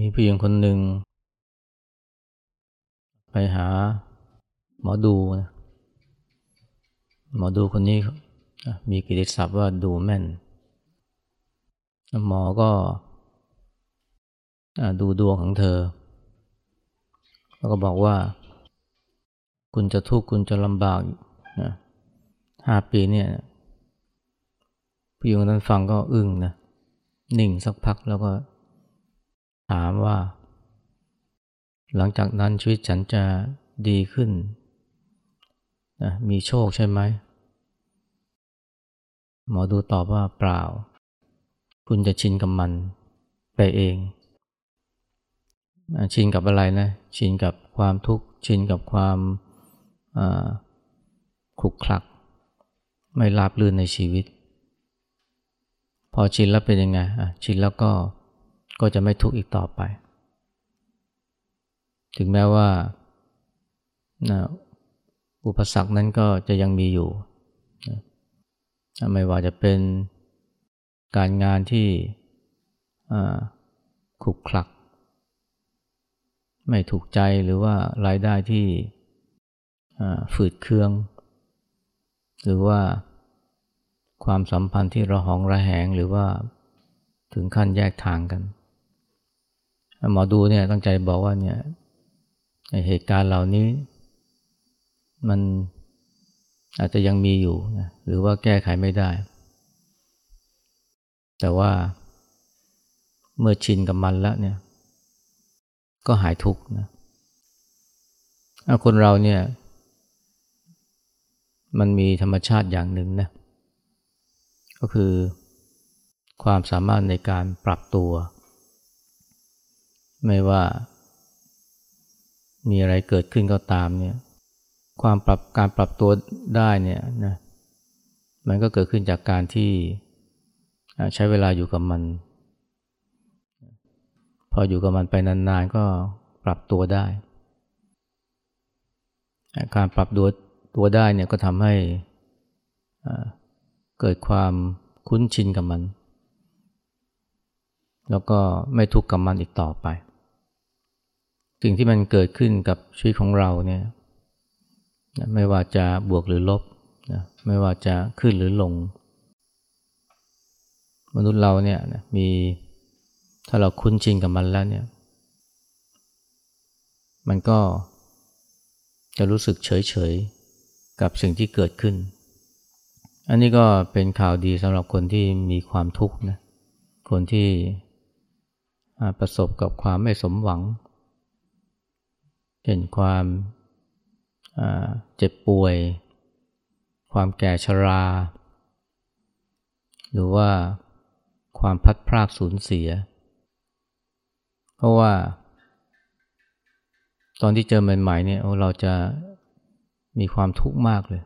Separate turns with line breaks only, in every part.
มีผู้หญิงคนหนึ่ง ไปหาหมอดูนะหมอดูคนนี้มีกิติศัพท์ว่าดูแม่น หมอก็ดูดวงของเธอ แล้วก็บอกว่า คุณจะทุกข์คุณจะลำบากนะห้าปีเนี่ยผู้หญิงคนนั้นฟังก็อึ้งนะ นิ่งสักพักแล้วก็ ถามว่า หลังจากนั้นชีวิตฉันจะดีขึ้นนะมีโชคใช่ไหม หมอดูตอบว่าเปล่า คุณจะชินกับมันไปเอง ชินกับอะไรนะ ชินกับความทุกข์ ชินกับความขลุกคลัก ไม่ราบรื่นในชีวิต พอชินแล้วเป็นยังไงชินแล้วก็ ก็จะไม่ทุกข์อีกต่อไป ถึงแม้ว่านะอุปสรรคนั้นก็จะยังมีอยู่ ไม่ว่าจะเป็นการงานที่ขุกคลัก ไม่ถูกใจหรือว่ารายได้ที่ฝืดเคือง หรือว่าความสัมพันธ์ที่ระหองระแหงหรือว่าถึงขั้นแยกทางกัน หมอดูเนี่ยตั้งใจบอกว่าเนี่ยเหตุการณ์เหล่านี้ มันอาจจะยังมีอยู่นะหรือว่าแก้ไขไม่ได้ แต่ว่าเมื่อชินกับมันแล้วเนี่ย ก็หายทุกข์นะคนเราเนี่ย มันมีธรรมชาติอย่างหนึ่งนะ ก็คือความสามารถในการปรับตัว ไม่ว่า มีอะไรเกิดขึ้นก็ตามเนี่ย ความปรับการปรับตัวได้เนี่ยนะมันก็เกิดขึ้นจากการที่ใช้เวลาอยู่กับมัน พออยู่กับมันไปนานๆก็ปรับตัวได้ การปรับตัวตัวได้เนี่ยก็ทำให้เกิดความคุ้นชินกับมัน แล้วก็ไม่ทุกข์กับมันอีกต่อไป สิ่งที่มันเกิดขึ้นกับชีวิตของเราเนี่ยไม่ว่าจะบวกหรือลบนะไม่ว่าจะขึ้นหรือลง มนุษย์เราเนี่ยมีถ้าเราคุ้นชินกับมันแล้วเนี่ย มันก็จะรู้สึกเฉยเฉยกับสิ่งที่เกิดขึ้น อันนี้ก็เป็นข่าวดีสำหรับคนที่มีความทุกข์นะคนที่ประสบกับความไม่สมหวัง เช่นความเจ็บป่วย ความแก่ชรา หรือว่าความพัดพรากสูญเสีย เพราะว่า ตอนที่เจอใหม่ๆเนี่ยเราจะมีความทุกข์มากเลย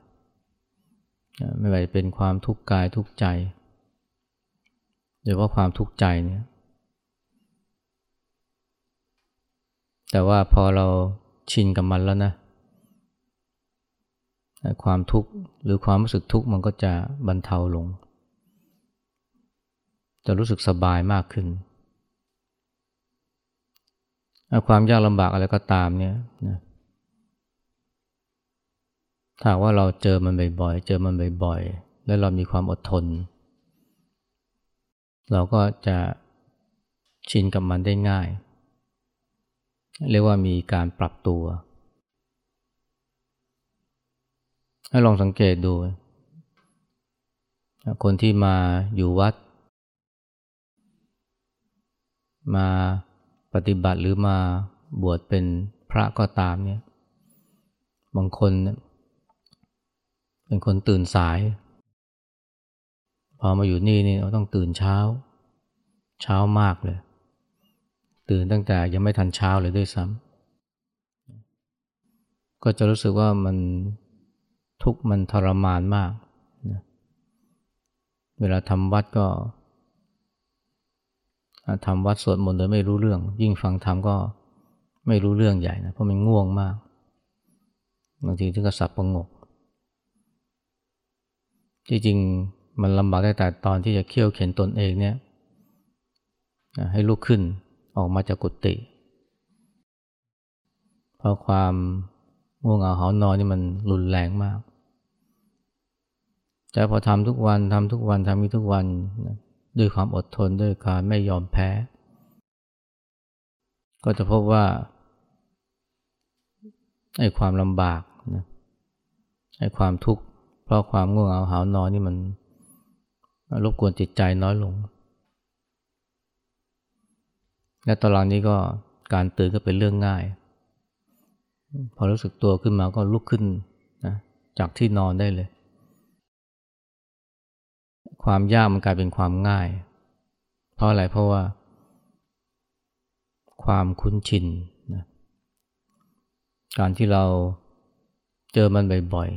ไม่ว่าจะเป็นความทุกข์กายทุกข์ใจหรือว่าความทุกข์ใจเนี่ย แต่ว่าพอเรา ชินกับมันแล้วนะความทุกข์หรือความรู้สึกทุกข์มันก็จะบรรเทาลง จะรู้สึกสบายมากขึ้น ความยากลำบากอะไรก็ตามเนี่ยนะถ้าว่าเราเจอมันบ่อยๆ เจอมันบ่อยๆ แล้วเรามีความอดทน เราก็จะชินกับมันได้ง่าย เรียกว่ามีการปรับตัว ให้ลองสังเกตดู คนที่มาอยู่วัด มาปฏิบัติหรือมาบวชเป็นพระก็ตามเนี่ยบางคนเป็นคนตื่นสาย พอมาอยู่นี่นี่เราต้องตื่นเช้า เช้ามากเลย ตื่นตั้งแต่ยังไม่ทันเช้าเลยด้วยซ้ำก็จะรู้สึกว่ามันทุกข์มันทรมานมากนะเวลาทำวัดก็ทำวัดสวดมนต์โดยไม่รู้เรื่อง ยิ่งฟังธรรมก็ไม่รู้เรื่องใหญ่นะเพราะมันง่วงมากบางทีถึงกับสับประงกจริงๆมันลำบากได้แต่ตอนที่จะเคี่ยวเข็นตนเองเนี่ยให้ลุกขึ้น ออกมาจากกุฏิเพราะความง่วงเหงาหานอนนี่มันรุนแรงมาก แต่พอทำทุกวันทำทุกวันทำทุกวันด้วยความอดทนด้วยการไม่ยอมแพ้ ก็จะพบว่าไอ้ความลำบากนะไอ้ความทุกข์เพราะความง่วงเหงาหานอนนี่มันรบกวนจิตใจน้อยลง และตอนหลังนี้ก็การตื่นก็เป็นเรื่องง่าย พอรู้สึกตัวขึ้นมาก็ลุกขึ้นนะจากที่นอนได้เลย ความยากมันกลายเป็นความง่าย เพราะอะไรเพราะว่า ความคุ้นชินนะการที่เราเจอมันบ่อย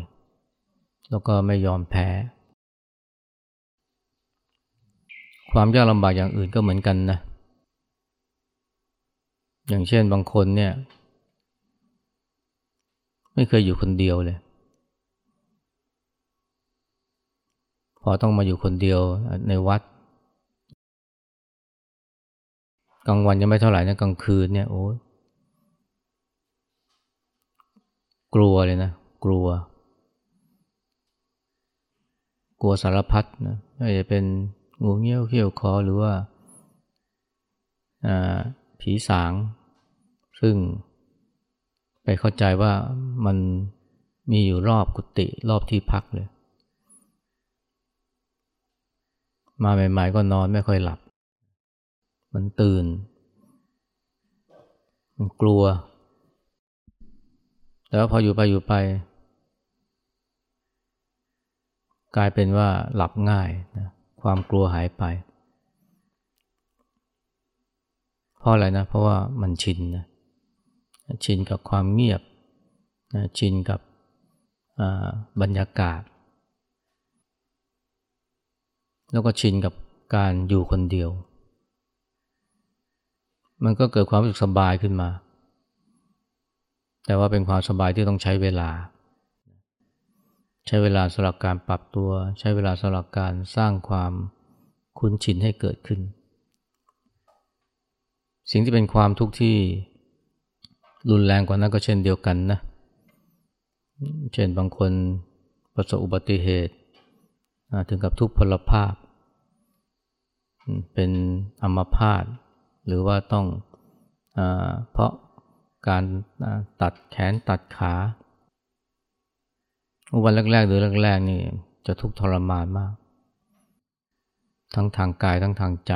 ๆ แล้วก็ไม่ยอมแพ้ ความยากลำบากอย่างอื่นก็เหมือนกันนะ อย่างเช่นบางคนเนี่ย ไม่เคยอยู่คนเดียวเลย พอต้องมาอยู่คนเดียวในวัดกลางวันยังไม่เท่าไหร่นะกลางคืนเนี่ยโอ้กลัวเลยนะ กลัว กลัวสารพัดนะไม่ว่าจะเป็นงูเงี้ยวเขี้ยวคอหรือว่าผีสาง ซึ่ง ไปเข้าใจว่ามันมีอยู่รอบกุฏิรอบที่พักเลย มาใหม่ๆก็นอนไม่ค่อยหลับ มันตื่น มันกลัว แต่ว่าพออยู่ไปอยู่ไป กลายเป็นว่าหลับง่ายนะความกลัวหายไปเพราะอะไรนะ เพราะว่ามันชินนะ ชินกับความเงียบชินกับบรรยากาศ แล้วก็ชินกับการอยู่คนเดียว มันก็เกิดความรู้สึกสบายขึ้นมา แต่ว่าเป็นความสบายที่ต้องใช้เวลา ใช้เวลาสำหรับการปรับตัว ใช้เวลาสำหรับการสร้างความคุ้นชินให้เกิดขึ้น สิ่งที่เป็นความทุกข์ที่ รุนแรงกว่านั้นก็เช่นเดียวกันนะ เช่นบางคนประสบอุบัติเหตุถึงกับทุกพลภาพ เป็นอัมพาตหรือว่าต้องอเพราะการตัดแขนตัดขาวันแรกๆหรือแรกๆนี่จะทุกข์ทรมานมาก ทั้งทางกายทั้งทางใจ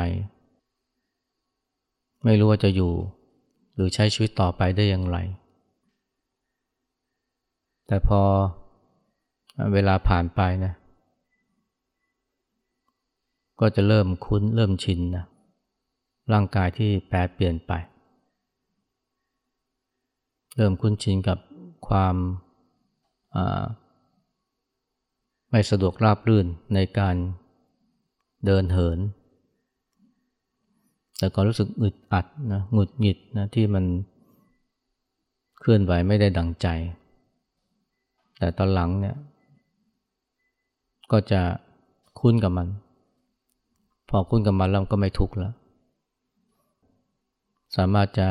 ไม่รู้ว่าจะอยู่ หรือใช้ชีวิตต่อไปได้อย่างไร แต่พอเวลาผ่านไปนะ ก็จะเริ่มคุ้นเริ่มชินนะร่างกายที่แปรเปลี่ยนไป เริ่มคุ้นชินกับความไม่สะดวกราบรื่นในการเดินเหิน แต่ก็รู้สึกอึดอัดนะหงุดหงิดนะที่มันเคลื่อนไหวไม่ได้ดังใจ แต่ตอนหลังเนี่ย ก็จะคุ้นกับมัน พอคุ้นกับมันแล้วก็ไม่ทุกข์แล้ว สามารถจะ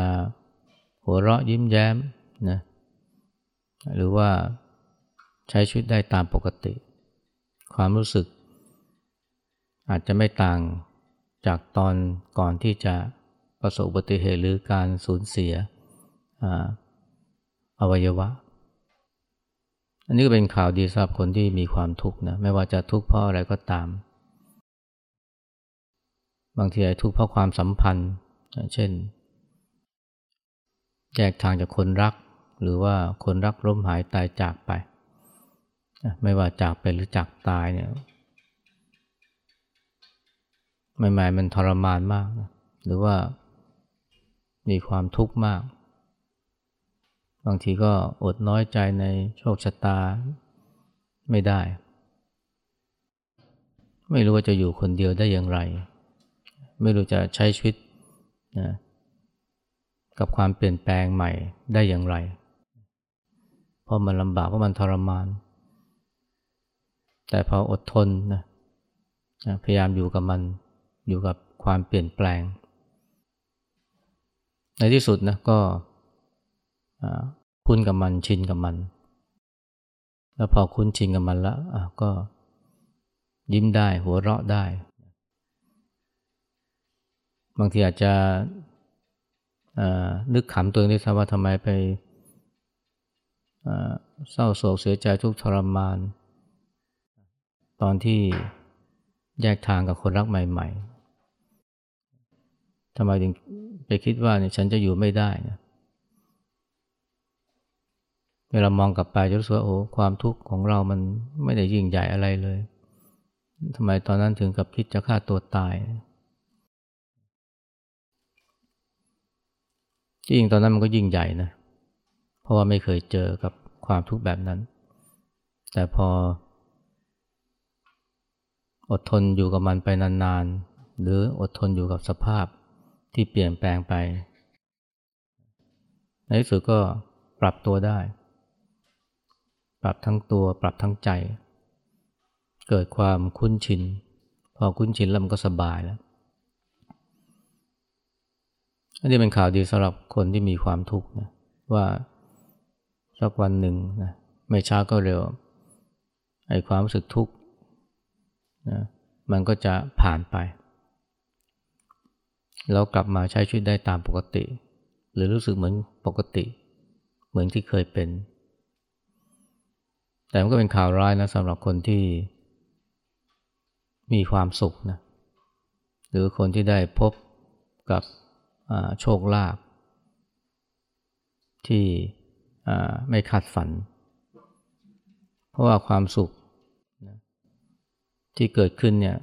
หัวเราะยิ้มแย้มนะหรือว่าใช้ชีวิตได้ตามปกติ ความรู้สึก อาจจะไม่ต่าง จากตอนก่อนที่จะประสบอุบัติเหตุหรือการสูญเสียอวัยวะ อันนี้ก็เป็นข่าวดีสำหรับคนที่มีความทุกข์นะไม่ว่าจะทุกข์เพราะอะไรก็ตาม บางทีทุกข์เพราะความสัมพันธ์ เช่นแยกทางจากคนรัก หรือว่าคนรักล้มหายตายจากไป ไม่ว่าจากไปหรือจากตายเนี่ย ใหม่ๆมันทรมานมากนะหรือว่ามีความทุกข์มาก บางทีก็อดน้อยใจในโชคชะตาไม่ได้ ไม่รู้ว่าจะอยู่คนเดียวได้อย่างไร ไม่รู้จะใช้ชีวิตนะกับความเปลี่ยนแปลงใหม่ได้อย่างไร เพราะมันลำบากเพราะมันทรมาน แต่พออดทนนะพยายามอยู่กับมัน อยู่กับความเปลี่ยนแปลง ในที่สุดนะก็คุ้นกับมันชินกับมัน แล้วพอคุ้นชินกับมันแล้วก็ยิ้มได้หัวเราะได้ บางทีอาจจะนึกขำตัวเองด้ซะว่าทำไมไปเศร้าโศกเสียใจทุกทรมาน ตอนที่แยกทางกับคนรักใหม่ ทำไมถึงไปคิดว่าเนี่ยฉันจะอยู่ไม่ได้นะเวลามองกลับไปจะรู้สึกว่าโอ้ความทุกข์ของเรามันไม่ได้ยิ่งใหญ่อะไรเลยทำไมตอนนั้นถึงกับคิดจะฆ่าตัวตายจริงตอนนั้นมันก็ยิ่งใหญ่นะ เพราะว่าไม่เคยเจอกับความทุกข์แบบนั้น แต่พอ อดทนอยู่กับมันไปนานๆ หรืออดทนอยู่กับสภาพ ที่เปลี่ยนแปลงไป ในที่สุดก็ปรับตัวได้ ปรับทั้งตัวปรับทั้งใจ เกิดความคุ้นชิน พอคุ้นชินแล้วมันก็สบายแล้วอันนี้เป็นข่าวดีสำหรับคนที่มีความทุกข์นะว่าสักวันหนึ่งนะไม่ช้าก็เร็วไอ้ความรู้สึกทุกข์นะมันก็จะผ่านไป เรากลับมาใช้ชีวิตได้ตามปกติ หรือรู้สึกเหมือนปกติ เหมือนที่เคยเป็น แต่มันก็เป็นข่าวร้ายนะสำหรับคนที่มีความสุขนะหรือคนที่ได้พบกับโชคลาภที่ไม่คาดฝัน เพราะว่าความสุขที่เกิดขึ้นเนี่ย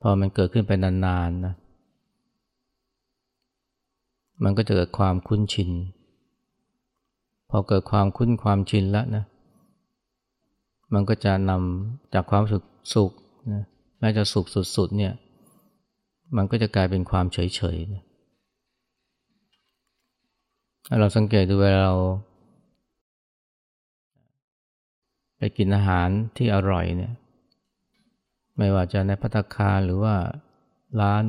พอมันเกิดขึ้นไปนานๆนะ มันก็จะเกิดความคุ้นชิน พอเกิดความคุ้นความชินแล้วนะ มันก็จะนำจากความสุขสุขนะแม้จะสุขสุดๆเนี่ย มันก็จะกลายเป็นความเฉยๆนะเราสังเกตดูเวลาเรา ไปกินอาหารที่อร่อยเนี่ย ไม่ว่าจะในพัตคาหรือว่าร้าน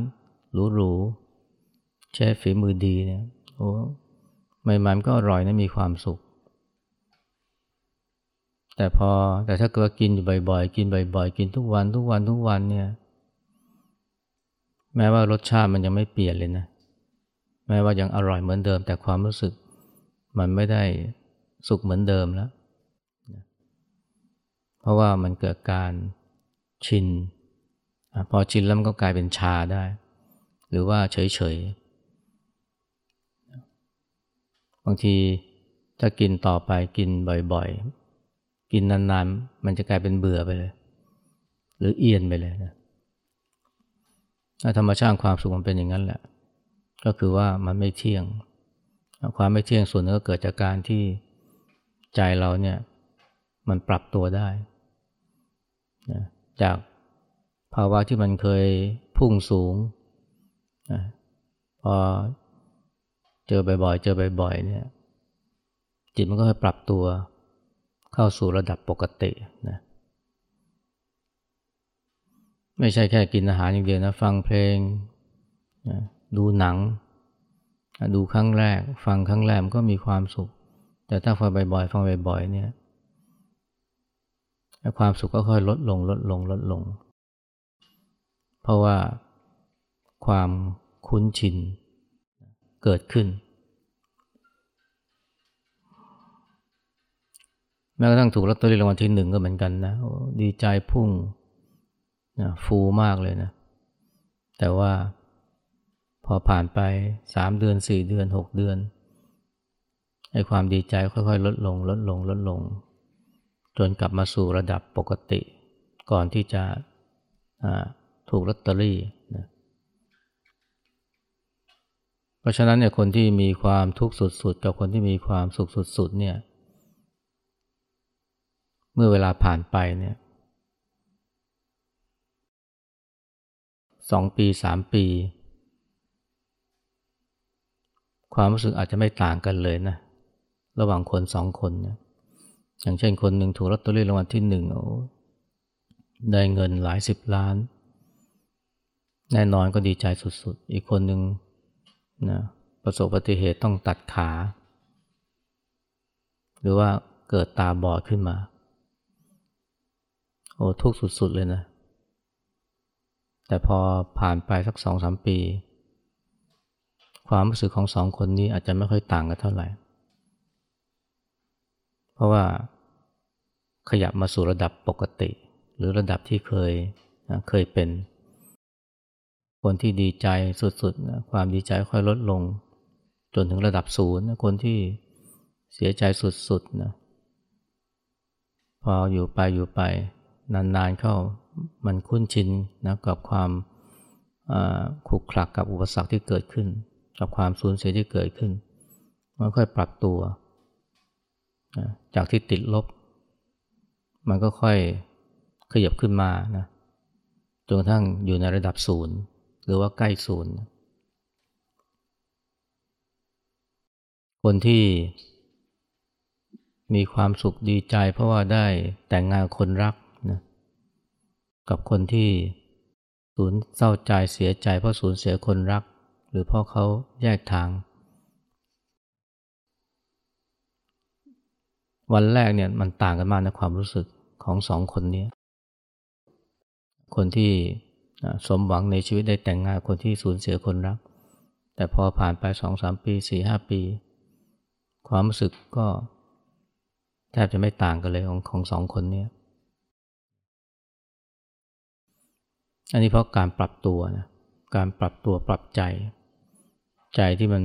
หรูๆใช้ฝีมือดีเนี่ยโอ้ใหม่ๆมันก็อร่อยนะมีความสุข แต่พอแต่ถ้าเกิดกินอยู่บ่อยๆ กินบ่อยๆ กินทุกวันทุกวันทุกวันเนี่ย แม้ว่ารสชาติมันยังไม่เปลี่ยนเลยนะ แม้ว่ายังอร่อยเหมือนเดิม แต่ความรู้สึก มันไม่ได้สุขเหมือนเดิมแล้ว เพราะว่ามันเกิดการ ชินอพอชินแล้วมันก็กลายเป็นชาได้ หรือว่าเฉยๆบางทีถ้ากินต่อไปกินบ่อยๆ กินนานๆ มันจะกลายเป็นเบื่อไปเลย หรือเอียนไปเลยนะธรรมชาติความสุขมันเป็นอย่างนั้นแหละ ก็คือว่ามันไม่เที่ยง ความไม่เที่ยงส่วนนึงก็เกิดจากการที่ใจเราเนี่ยมันปรับตัวได้นะ จากภาวะที่มันเคยพุ่งสูงพอเจอบ่อยๆ เจอบ่อยๆ เนี่ย จิตมันก็ค่อยปรับตัวเข้าสู่ระดับปกตินะไม่ใช่แค่กินอาหารอย่างเดียวนะ ฟังเพลงนะดูหนัง ดูครั้งแรก ฟังครั้งแรกมันก็มีความสุข แต่ถ้าฟังบ่อยๆ ฟังบ่อยๆ เนี่ย ความสุขก็ค่อยลดลงลดลงลดลง เพราะว่าความคุ้นชินเกิดขึ้น แม้กระทั่งถูกลอตเตอรี่รางวัลที่หนึ่งก็เหมือนกันนะ ดีใจพุ่งนะฟูมากเลยนะ แต่ว่าพอผ่านไปสามเดือนสี่เดือนหกเดือนไอ้ความดีใจค่อยๆ ลดลง ลดลงลดลง จนกลับมาสู่ระดับปกติ ก่อนที่จะถูกลอตเตอรี่นะเพราะฉะนั้นเนี่ยคนที่มีความทุกข์สุดๆ กับคนที่มีความสุขสุดๆเนี่ยเมื่อเวลาผ่านไปเนี่ยสองปีสามปี ความรู้สึกอาจจะไม่ต่างกันเลยนะ ระหว่างคนสองคนนะ อย่างเช่นคนหนึ่งถูกลอตเตอรี่รางวัลที่หนึ่งได้เงินหลายสิบล้าน แน่นอนก็ดีใจสุดๆ อีกคนหนึ่งนะประสบอุบัติเหตุต้องตัดขา หรือว่าเกิดตาบอดขึ้นมา โอ้ทุกข์สุดๆเลยนะ แต่พอผ่านไปสักสองสามปี ความรู้สึกของสองคนนี้อาจจะไม่ค่อยต่างกันเท่าไหร่ ราะว่าขยับมาสู่ระดับปกติ หรือระดับที่เคยเคยเป็น คนที่ดีใจสุดๆ ความดีใจค่อยลดลง จนถึงระดับศูนย์คนที่เสียใจสุดๆนะพออยู่ไปอยู่ไป นานๆเข้ามันคุ้นชินนะกับความขุกขลักกับอุปสรรคที่เกิดขึ้น กับความสูญเสียที่เกิดขึ้นมันค่อยปรับตัว จากที่ติดลบ มันก็ค่อยขยับขึ้นมานะจนกระทั่งอยู่ในระดับศูนย์หรือว่าใกล้ศูนย์คนที่มีความสุขดีใจเพราะว่าได้แต่งงานคนรักนะกับคนที่สูญเศร้าใจเสียใจเพราะสูญเสียคนรัก หรือเพราะเขาแยกทาง วันแรกเนี่ยมันต่างกันมากในความรู้สึกของสองคนนี้ คนที่สมหวังในชีวิตได้แต่งงานคนที่สูญเสียคนรัก แต่พอผ่านไปสองสามปีสี่ห้าปี ความรู้สึกก็แทบจะไม่ต่างกันเลยของของสองคนนี้อันนี้เพราะการปรับตัวนะการปรับตัวปรับใจ ใจที่มัน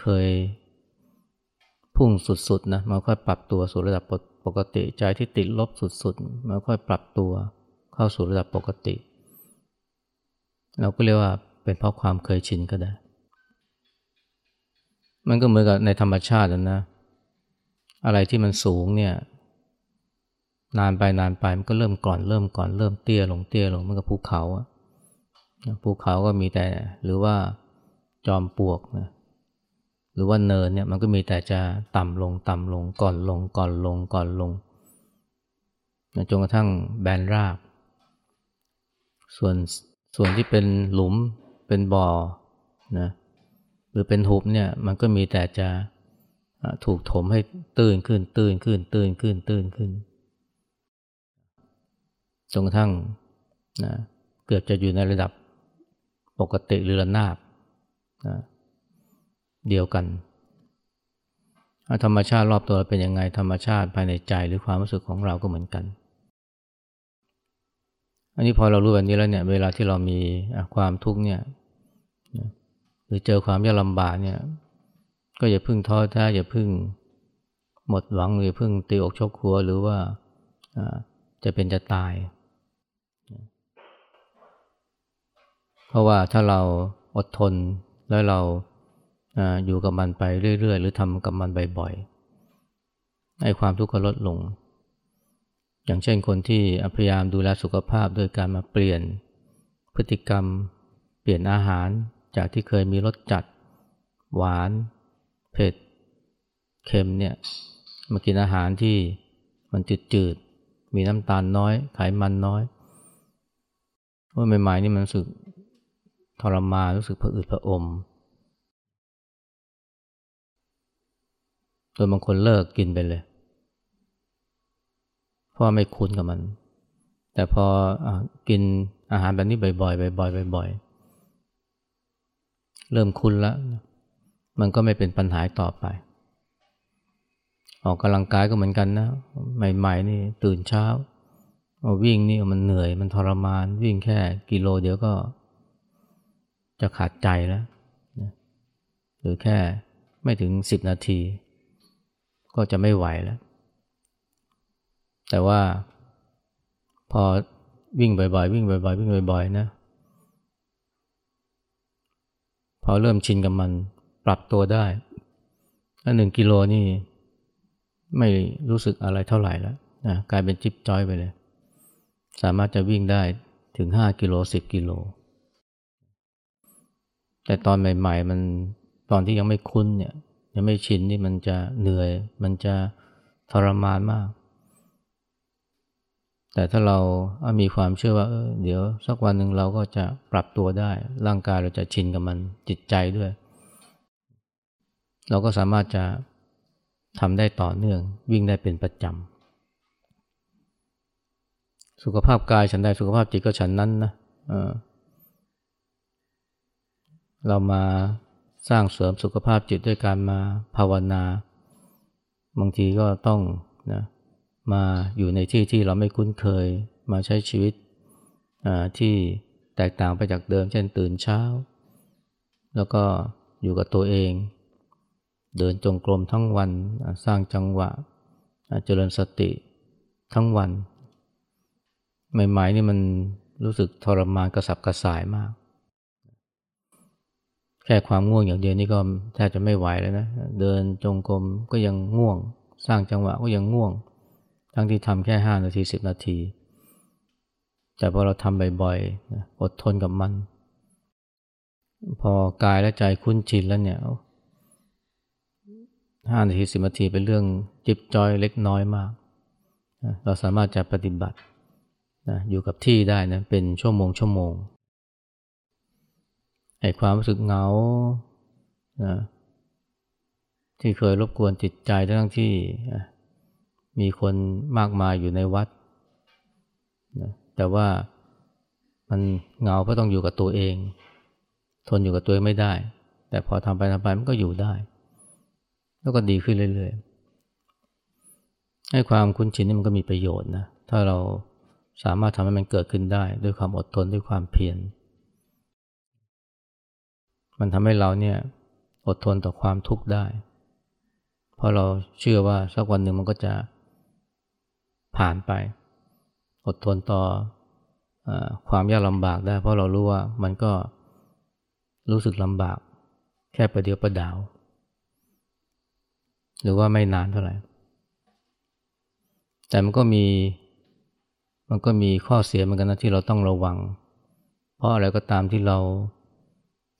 เคย พุ่งสุดๆนะมันค่อยปรับตัวสู่ระดับปกติ ใจที่ติดลบสุดๆมันค่อยปรับตัวเข้าสู่ระดับปกติ เราก็เรียกว่าเป็นเพราะความเคยชินก็ได้ มันก็เหมือนกับในธรรมชาตินะ อะไรที่มันสูงเนี่ย นานไปนานไปมันก็เริ่มก่อนเริ่มก่อนเริ่มเตี้ยลงเตี้ยลงมันก็ภูเขาอะภูเขาก็มีแต่หรือว่าจอมปลวกนะ หรือว่าเนินเนี่ยมันก็มีแต่จะต่ำลงต่ำลงก่อนลงก่อนลงก่อนลงจนกระทั่งแบนราบ ส่วนส่วนที่เป็นหลุมเป็นบ่อนะหรือเป็นหุบเนี่ยมันก็มีแต่จะถูกถมให้ตื้นขึ้น ตื้นขึ้น ตื้นขึ้น ตื้นขึ้นจนกระทั่งนะเกือบจะอยู่ในระดับปกติหรือระนาบนะ เดียวกัน ธรรมชาติรอบตัวเป็นยังไงธรรมชาติภายในใจหรือความรู้สึกของเราก็เหมือนกัน อันนี้พอเรารู้แบบนี้แล้วเนี่ยเวลาที่เรามีความทุกข์เนี่ยหรือเจอความยากลำบากเนี่ยก็อย่าพึ่งท้อแท้อย่าพึ่งหมดหวังหรือพึ่งตีอกชกหัวหรือว่าจะเป็นจะตาย เพราะว่าถ้าเราอดทนแล้วเรา อยู่กับมันไปเรื่อย ๆ หรือทำกับมันบ่อยๆไอ้ความทุกข์ก็ลดลง อย่างเช่นคนที่พยายามดูแลสุขภาพโดยการมาเปลี่ยนพฤติกรรม เปลี่ยนอาหารจากที่เคยมีรสจัด หวาน เผ็ดเค็มเนี่ยมากินอาหารที่มันจืดๆมีน้ำตาลน้อย ไขมันน้อยว่าใหม่ๆนี่มันรู้สึกทรมานรู้สึกผะอืดผะอม โดยบางคนเลิกกินไปเลย เพราะไม่คุ้นกับมัน แต่พออกินอาหารแบบนี้บ่อยๆบ่อยๆบ่อยๆเริ่มคุ้นแล้วมันก็ไม่เป็นปัญหาต่อไป ออกกำลังกายก็เหมือนกันนะ ใหม่ๆนี่ตื่นเช้าวิ่งนี่มันเหนื่อยมันทรมาน วิ่งแค่กิโลเดียวก็จะขาดใจแล้วหรือแค่ไม่ถึงสิบนาที ก็จะไม่ไหวแล้ว แต่ว่าพอวิ่งบ่อยๆวิ่งบ่อยๆวิ่งบ่อยๆนะพอเริ่มชินกับมันปรับตัวได้ถ้าหนึ่งกิโลนี่ไม่รู้สึกอะไรเท่าไหร่แล้วนะกลายเป็นจิ๊บจ้อยไปเลย สามารถจะวิ่งได้ถึงห้ากิโลสิบกิโล แต่ตอนใหม่ ๆ มันตอนที่ยังไม่คุ้นเนี่ย ยังไม่ชินนี่มันจะเหนื่อย มันจะทรมานมาก แต่ถ้าเรามีความเชื่อว่าเออเดี๋ยวสักวันหนึ่งเราก็จะปรับตัวได้ ร่างกายเราจะชินกับมันจิตใจด้วย เราก็สามารถจะทำได้ต่อเนื่อง วิ่งได้เป็นประจำสุขภาพกายฉันได้สุขภาพจิตก็ฉันนั้นนะเเรามา สร้างเสริมสุขภาพจิตด้วยการมาภาวนา บางทีก็ต้องนะมาอยู่ในที่ที่เราไม่คุ้นเคย มาใช้ชีวิตที่แตกต่างไปจากเดิม เช่นตื่นเช้า แล้วก็อยู่กับตัวเอง เดินจงกรมทั้งวัน สร้างจังหวะ เจริญสติทั้งวัน ใหม่ๆนี่มันรู้สึกทรมานกระสับกระส่ายมาก แค่ความง่วงอย่างเดียวนี่ก็แทบจะไม่ไหวแล้วนะเดินจงกรมก็ยังง่วง สร้างจังหวะก็ยังง่วง ทั้งที่ทำแค่ห้านาทีสิบนาที แต่พอเราทำบ่อยๆอดทนกับมัน พอกายและใจคุ้นชินแล้วเนี่ยห้านาทีสิบนาทีเป็นเรื่องจิบจอยเล็กน้อยมาก เราสามารถจะปฏิบัติอยู่กับที่ได้นะเป็นชั่วโมงชั่วโมง ไอ้ความรู้สึกเหงานะที่เคยรบกวนจิตใจทั้งที่มีคนมากมายอยู่ในวัดนะแต่ว่ามันเหงาเพราะต้องอยู่กับตัวเอง ทนอยู่กับตัวเองไม่ได้ แต่พอทำไปทำไปมันก็อยู่ได้ แล้วก็ดีขึ้นเรื่อยๆ ให้ความคุ้นชินนี่มันก็มีประโยชน์นะ ถ้าเราสามารถทำให้มันเกิดขึ้นได้ ด้วยความอดทนด้วยความเพียร มันทำให้เราเนี่ยอดทนต่อความทุกข์ได้ เพราะเราเชื่อว่าสักวันหนึ่งมันก็จะผ่านไป อดทนต่ออความยากลำบากได้ เพราะเรารู้ว่ามันก็รู้สึกลำบาก แค่ประเดียวประดาว หรือว่าไม่นานเท่าไหร่ แต่มันก็มีมันก็มีข้อเสียเหมือนกันนะที่เราต้องระวัง เพราะอะไรก็ตามที่เรา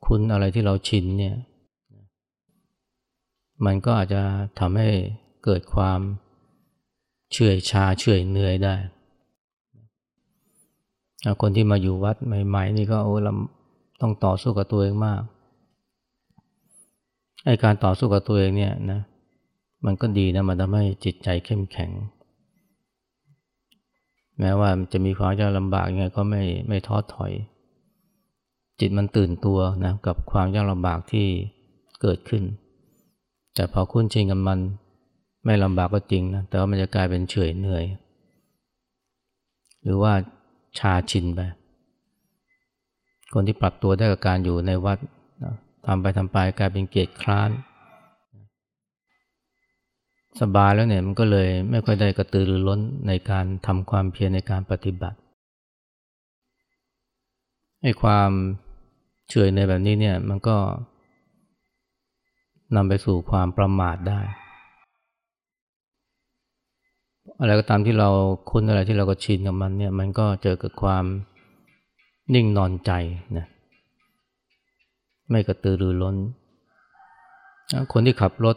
คุ้นอะไรที่เราชินเนี่ย มันก็อาจจะทำให้เกิดความเฉื่อยชาเฉื่อยเหนื่อยได้ คนที่มาอยู่วัดใหม่ ๆ นี่ก็โอ้ลำต้องต่อสู้กับตัวเองมากไอการต่อสู้กับตัวเองเนี่ยนะมันก็ดีนะมันทำให้จิตใจเข้มแข็ง แม้ว่าจะมีความยากลำบากยังไงก็ไม่ไม่ท้อถอย จิตมันตื่นตัวนะกับความยากลำบากที่เกิดขึ้น แต่พอคุ้นชินกับมันไม่ลำบากก็จริงนะแต่ว่ามันจะกลายเป็นเฉยเหนื่อย หรือว่าชาชินไปคนที่ปรับตัวได้กับการอยู่ในวัดทำไปทำไปกลายเป็นเกียรติคร้าน สบายแล้วเนี่ยมันก็เลยไม่ค่อยได้กระตือรือร้นในการทำความเพียรในการปฏิบัติให้ความ เฉยในแบบนี้เนี่ยมันก็นำไปสู่ความประมาทได้ อะไรก็ตามที่เราคุ้นอะไรที่เราก็ชินกับมันเนี่ยมันก็เจอกับความนิ่งนอนใจนะไม่กระตือรือร้น คนที่ขับรถ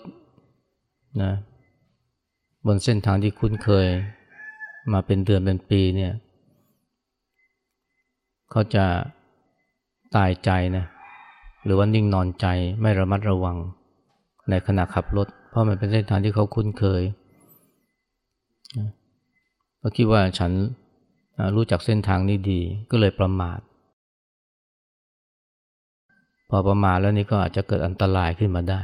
นะบนเส้นทางที่คุ้นเคยมาเป็นเดือนเป็นปีเนี่ยเขาจะ ตายใจนะหรือว่านิ่งนอนใจไม่ระมัดระวัง ในขณะขับรถ เพราะมันเป็นเส้นทางที่เขาคุ้นเคยเขาคิดว่าฉันรู้จักเส้นทางนี้ดีก็เลยประมาท พอประมาทแล้วนี่ก็อาจจะเกิดอันตรายขึ้นมาได้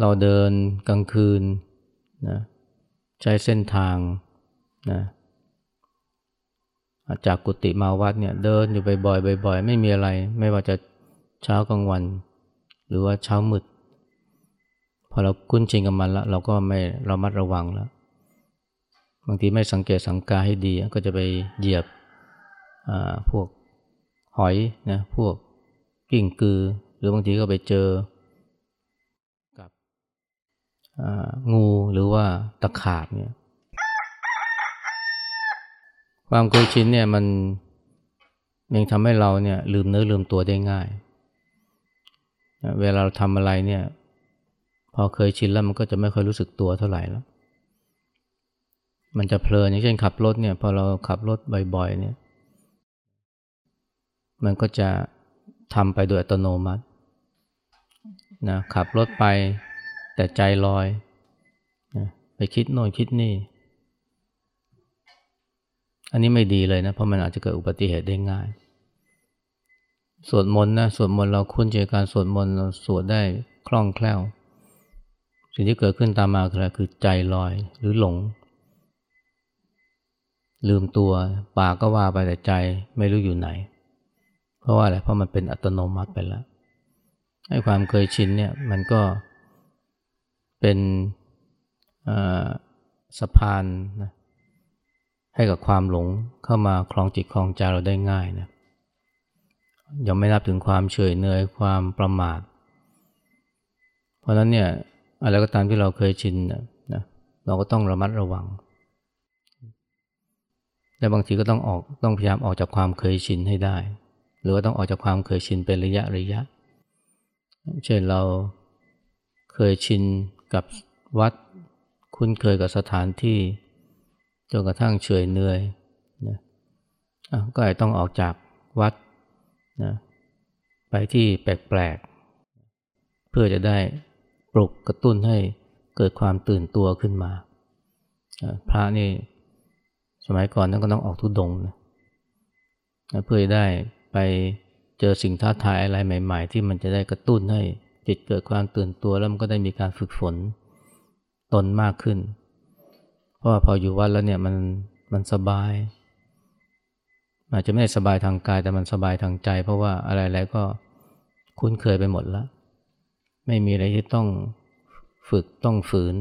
เราเดินกลางคืนนะใช้เส้นทางนะ จากกุฏิมาวัดเนี่ยเดินอยู่บ่อยๆบ่อยๆ ไม่มีอะไร ไม่ว่าจะเช้ากลางวัน หรือว่าเช้ามืด พอเราคุ้นชินกับมันแล้วเราก็ไม่เรามัดระวังแล้วบางทีไม่สังเกตสังกาให้ดีก็จะไปเหยียบพวกหอยนะพวกกิ่งกือ หรือบางทีก็ไปเจอกับงูหรือว่าตะขาบเนี่ย ความเคยชินเนี่ยมันยังทำให้เราเนี่ยลืมเนื้อลืมตัวได้ง่าย เวลาเราทำอะไรเนี่ย พอเคยชินแล้วมันก็จะไม่ค่อยรู้สึกตัวเท่าไหร่แล้ว มันจะเพลินอย่างเช่นขับรถเนี่ยพอเราขับรถบ่อย ๆ เนี่ย มันก็จะทำไปโดยอัตโนมัตินะขับรถไปแต่ใจลอยนะไปคิดโน่นคิดนี่ อันนี้ไม่ดีเลยนะ เพราะมันอาจจะเกิดอุบัติเหตุได้ง่าย สวดมนต์นะ สวดมนต์เราคุ้นใจการสวดมนต์เราสวดได้คล่องแคล่ว สิ่งที่เกิดขึ้นตามมาคืออะไรคือใจลอยหรือหลง ลืมตัวปากก็ว่าไปแต่ใจไม่รู้อยู่ไหน เพราะว่าอะไรเพราะมันเป็นอัตโนมัติไปแล้วให้ความเคยชินเนี่ยมันก็เป็นสะพานนะ ให้กับความหลงเข้ามาคลองจิตคลองใจเราได้ง่ายนะยังไม่นับถึงความเฉยเนยความประมาท เพราะนั้นเนี่ยอะไรก็ตามที่เราเคยชินนะเราก็ต้องระมัดระวัง และบางทีก็ต้องออกต้องพยายามออกจากความเคยชินให้ได้ หรือว่าต้องออกจากความเคยชินเป็นระยะระยะ เช่นเราเคยชินกับวัด คุ้นเคยกับสถานที่ จนกระทั่งเฉยเหนื่อยนะก็อาจต้องออกจากวัดนะไปที่แปลกๆ เพื่อจะได้ปลุกกระตุ้นให้เกิดความตื่นตัวขึ้นมา พระนี่สมัยก่อนนั้นก็ต้องออกทุดงนะเพื่อได้ไปเจอสิ่งท้าทายอะไรใหม่ ๆ ที่มันจะได้กระตุ้นให้จิตเกิดความตื่นตัวแล้วมันก็ได้มีการฝึกฝนตนมากขึ้น เพราะว่าพออยู่วัดแล้วเนี่ยมันมันสบาย อาจจะไม่ได้สบายทางกายแต่มันสบายทางใจ เพราะว่าอะไรๆก็คุ้นเคยไปหมดแล้ว ไม่มีอะไรที่ต้องฝึกต้องฝืน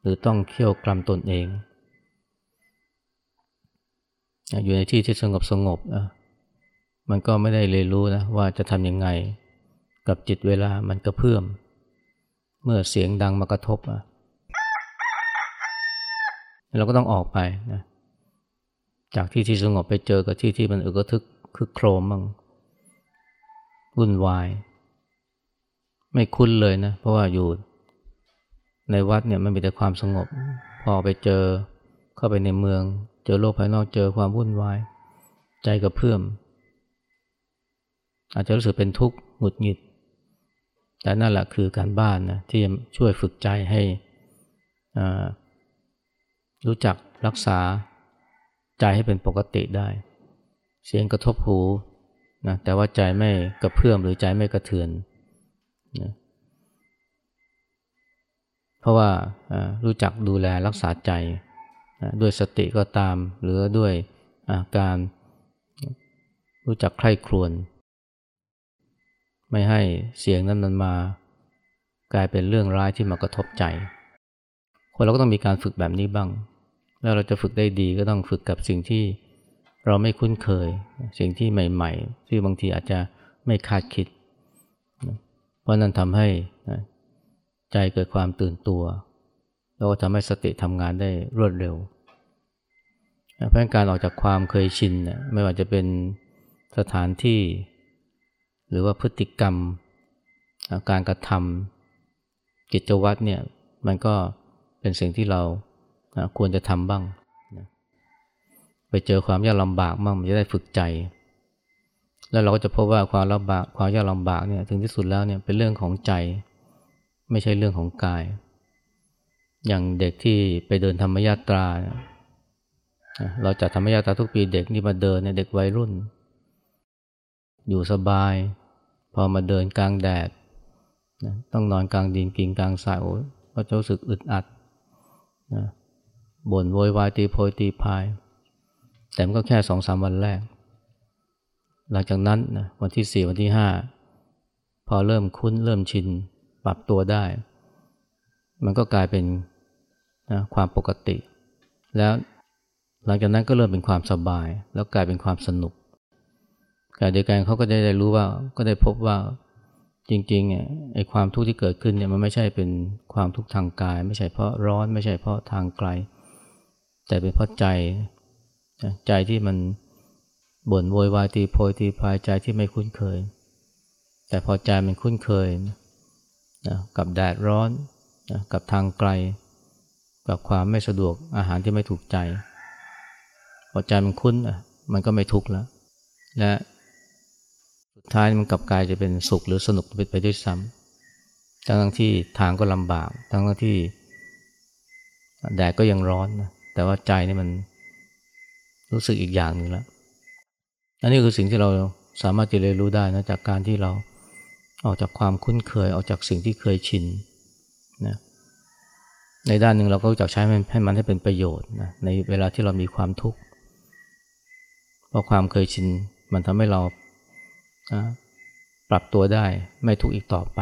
หรือต้องเคี่ยวกรำตนเอง อยู่ในที่ที่สงบสงบนะมันก็ไม่ได้เรียนรู้นะว่าจะทำยังไงกับจิตเวลามันกระเพื่อม เมื่อเสียงดังมากระทบอะ เราก็ต้องออกไปนะจากที่ที่สงบไปเจอกับที่ที่มันอึกทึกคึกโครมบ้างวุ่นวาย ไม่คุ้นเลยนะ เพราะว่าอยู่ในวัดเนี่ยมันมีแต่ความสงบ พอไปเจอเข้าไปในเมือง เจอโลกภายนอกเจอความวุ่นวาย ใจกระเพื่อม อาจจะรู้สึกเป็นทุกข์หงุดหงิด แต่นั่นแหละคือการบ้านนะที่จะช่วยฝึกใจให้อ่า รู้จักรักษาใจให้เป็นปกติได้ เสียงกระทบหูนะแต่ว่าใจไม่กระเพื่อมหรือใจไม่กระเทือนนะเพราะว่ารู้จักดูแลรักษาใจด้วยสติก็ตาม หรือด้วยการรู้จักใคร่ครวญไม่ให้เสียงนั้นมันมากลายเป็นเรื่องร้ายที่มากระทบใจ คนเราก็ต้องมีการฝึกแบบนี้บ้าง แล้วเราจะฝึกได้ดีก็ต้องฝึกกับสิ่งที่เราไม่คุ้นเคย สิ่งที่ใหม่ๆที่บางทีอาจจะไม่คาดคิด เพราะนั้นทำให้ใจเกิดความตื่นตัว แล้วก็ทำให้สติทำงานได้รวดเร็วเพราะการออกจากความเคยชินไม่ว่าจะเป็นสถานที่ หรือว่าพฤติกรรม การกระทำกิจวัตรเนี่ยมันก็เป็นสิ่งที่เรา ควรจะทำบ้างไปเจอความยากลำบากบ้างมันจะได้ฝึกใจ แล้วเราก็จะพบว่าความลำบากความยากลำบากเนี่ยถึงที่สุดแล้วเนี่ยเป็นเรื่องของใจ ไม่ใช่เรื่องของกาย อย่างเด็กที่ไปเดินธรรมยาตราเราจัดธรรมยาตราทุกปีเด็กนี่มาเดินเนี่ยเด็กวัยรุ่น อยู่สบาย พอมาเดินกลางแดดต้องนอนกลางดินกินกลางสายโอ้ก็จะรู้สึกอึดอัดนะ บ่นโวยวายตีโพยตีพาย แต่มันก็แค่สองสามวันแรก หลังจากนั้นนะวันที่สี่วันที่ห้าพอเริ่มคุ้นเริ่มชินปรับตัวได้ มันก็กลายเป็นนะความปกติ แล้วหลังจากนั้นก็เริ่มเป็นความสบาย แล้วกลายเป็นความสนุกการเดียวกันเขาก็ได้รู้ว่าก็ได้พบว่าจริงๆไอ้ความทุกข์ที่เกิดขึ้นเนี่ยมันไม่ใช่เป็นความทุกข์ทางกาย ไม่ใช่เพราะร้อนไม่ใช่เพราะทางไกล แต่เป็นเพราะใจใจที่มันบ่นโวยวายตีโพยตีพายใจที่ไม่คุ้นเคย แต่พอใจมันคุ้นเคยนะกับแดดร้อนนะกับทางไกล กับความไม่สะดวกอาหารที่ไม่ถูกใจ พอใจมันคุ้นมันก็ไม่ทุกข์แล้วและสุดท้ายมันกลับกลายจะเป็นสุขหรือสนุกไปด้วยซ้ำทั้งที่ทางก็ลำบาก ทั้งที่แดดก็ยังร้อนนะ แต่ว่าใจนี่มันรู้สึกอีกอย่างหนึ่งแล้วอันนี้คือสิ่งที่เราสามารถจะเรียนรู้ได้นะจากการที่เราออกจากความคุ้นเคยออกจากสิ่งที่เคยชินนะในด้านหนึ่งเราก็จักใช้มันให้มันให้เป็นประโยชน์นะในเวลาที่เรามีความทุกข์เพราะความเคยชินมันทำให้เราปรับตัวได้ไม่ทุกข์อีกต่อไป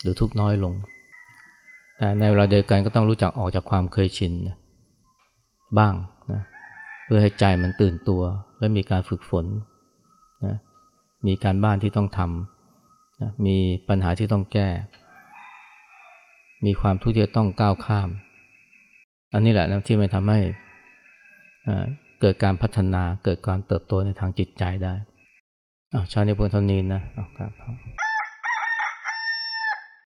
หรือทุกข์น้อยลง แต่ในเวลาเดียวกันก็ต้องรู้จักออกจากความเคยชินนะ บ้างนะเพื่อให้ใจมันตื่นตัว และมีการฝึกฝนนะมีการบ้านที่ต้องทำนะมีปัญหาที่ต้องแก้ มีความทุกข์ที่ต้องก้าวข้าม อันนี้แหละนะที่มันทำให้เกิดการพัฒนาเกิดการเติบโตในทางจิตใจได้ชาวในพลทนีนะครับ